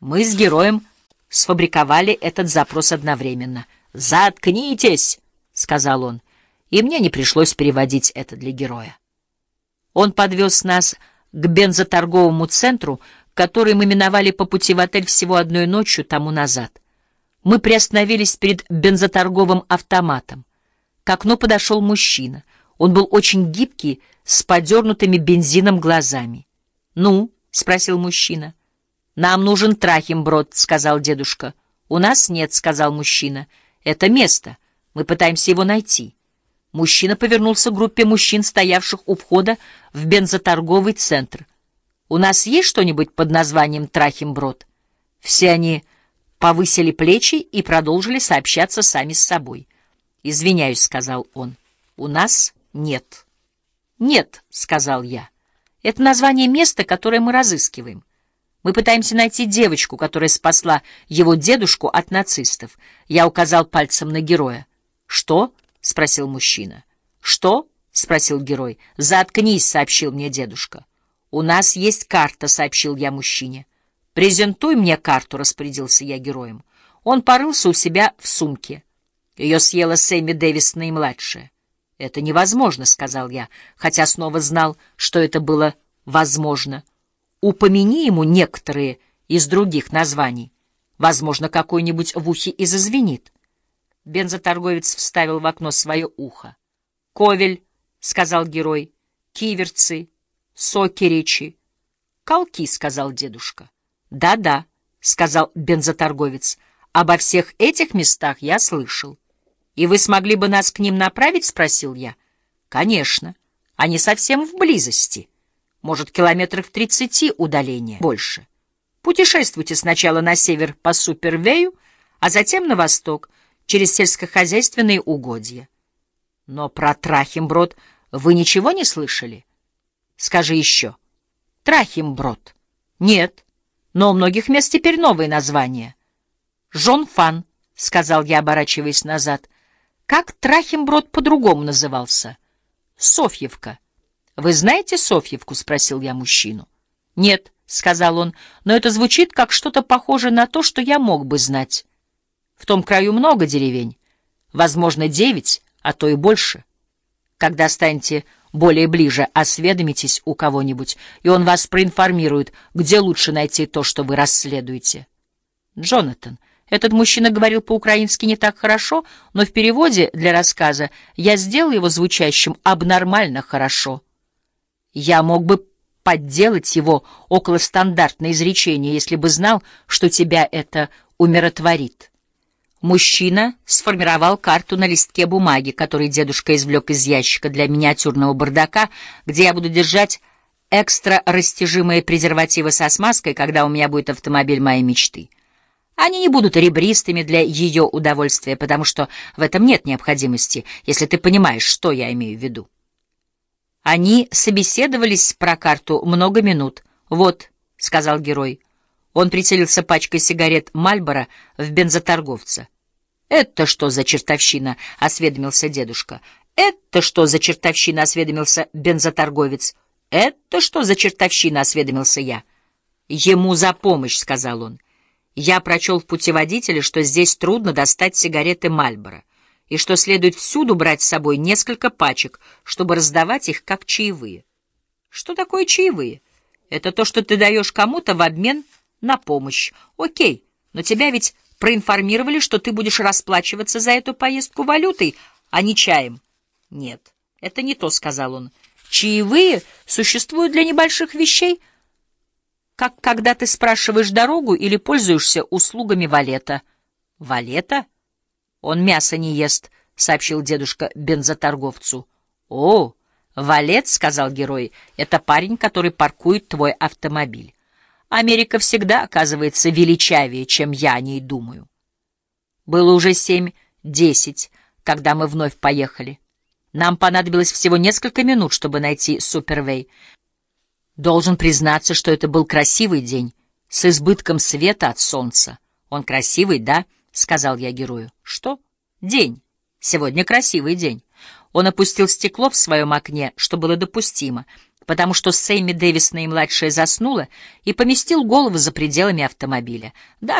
Мы с героем сфабриковали этот запрос одновременно. «Заткнитесь!» — сказал он, и мне не пришлось переводить это для героя. Он подвез нас к бензоторговому центру, который мы миновали по пути в отель всего одной ночью тому назад. Мы приостановились перед бензоторговым автоматом. К окну подошел мужчина. Он был очень гибкий, с подернутыми бензином глазами. «Ну?» — спросил мужчина. «Нам нужен Трахимброд», — сказал дедушка. «У нас нет», — сказал мужчина. «Это место. Мы пытаемся его найти». Мужчина повернулся к группе мужчин, стоявших у входа в бензоторговый центр. «У нас есть что-нибудь под названием Трахимброд?» Все они повысили плечи и продолжили сообщаться сами с собой. «Извиняюсь», — сказал он, — «у нас нет». «Нет», — сказал я, — «это название места, которое мы разыскиваем. Мы пытаемся найти девочку, которая спасла его дедушку от нацистов». Я указал пальцем на героя. «Что?» — спросил мужчина. «Что?» — спросил герой. «Заткнись», — сообщил мне дедушка. «У нас есть карта», — сообщил я мужчине. «Презентуй мне карту», — распорядился я героем. Он порылся у себя в сумке. Ее съела Сэмми Дэвис наимладшая. «Это невозможно», — сказал я, хотя снова знал, что это было возможно. «Упомяни ему некоторые из других названий. Возможно, какой-нибудь в ухе и зазвенит». Бензоторговец вставил в окно свое ухо. «Ковель», — сказал герой, — «киверцы, сокеричи». «Колки», — сказал дедушка. «Да-да», — сказал бензоторговец, — «обо всех этих местах я слышал». «И вы смогли бы нас к ним направить?» — спросил я. «Конечно. Они совсем в близости. Может, километров в тридцати удаления. Больше. Путешествуйте сначала на север по Супервею, а затем на восток, через сельскохозяйственные угодья. Но про Трахимброд вы ничего не слышали? Скажи еще. Трахимброд. Нет, но у многих мест теперь новые названия. Жон-Фан, — сказал я, оборачиваясь назад, — как Трахимброд по-другому назывался? Софьевка. Вы знаете Софьевку? спросил я мужчину. Нет, сказал он, но это звучит как что-то похожее на то, что я мог бы знать. В том краю много деревень, возможно, девять, а то и больше. Когда станете более ближе, осведомитесь у кого-нибудь, и он вас проинформирует, где лучше найти то, что вы расследуете. Джонатан, этот мужчина говорил по-украински не так хорошо, но в переводе для рассказа я сделал его звучащим абнормально хорошо. Я мог бы подделать его околостандартное изречение, если бы знал, что тебя это умиротворит. Мужчина сформировал карту на листке бумаги, который дедушка извлек из ящика для миниатюрного бардака, где я буду держать экстра растяжимые презервативы со смазкой, когда у меня будет автомобиль моей мечты. Они не будут ребристыми для ее удовольствия, потому что в этом нет необходимости, если ты понимаешь, что я имею в виду. Они собеседовались про карту много минут. «Вот», — сказал герой. Он прицелился пачкой сигарет «Мальборо» в бензоторговца. «Это что за чертовщина?» — осведомился дедушка. «Это что за чертовщина?» — осведомился бензоторговец. «Это что за чертовщина?» — осведомился я. «Ему за помощь», — сказал он. Я прочел в путеводителе, что здесь трудно достать сигареты Мальборо, и что следует всюду брать с собой несколько пачек, чтобы раздавать их как чаевые. Что такое чаевые? Это то, что ты даешь кому-то в обмен на помощь. Окей, но тебя ведь проинформировали, что ты будешь расплачиваться за эту поездку валютой, а не чаем. Нет, это не то, — сказал он. Чаевые существуют для небольших вещей — как когда ты спрашиваешь дорогу или пользуешься услугами валета. — Валета? Он мясо не ест, — сообщил дедушка бензоторговцу. — О, валет, — сказал герой, — это парень, который паркует твой автомобиль. Америка всегда оказывается величавее, чем я о ней думаю. Было уже семь-десять, когда мы вновь поехали. Нам понадобилось всего несколько минут, чтобы найти Супервей. Должен признаться, что это был красивый день, с избытком света от солнца. Он красивый, да? — сказал я герою. — Что? День. Сегодня красивый день. Он опустил стекло в своем окне, что было допустимо. потому что Сэмми Дэвис наимладшая заснула и поместил голову за пределами автомобиля. Да,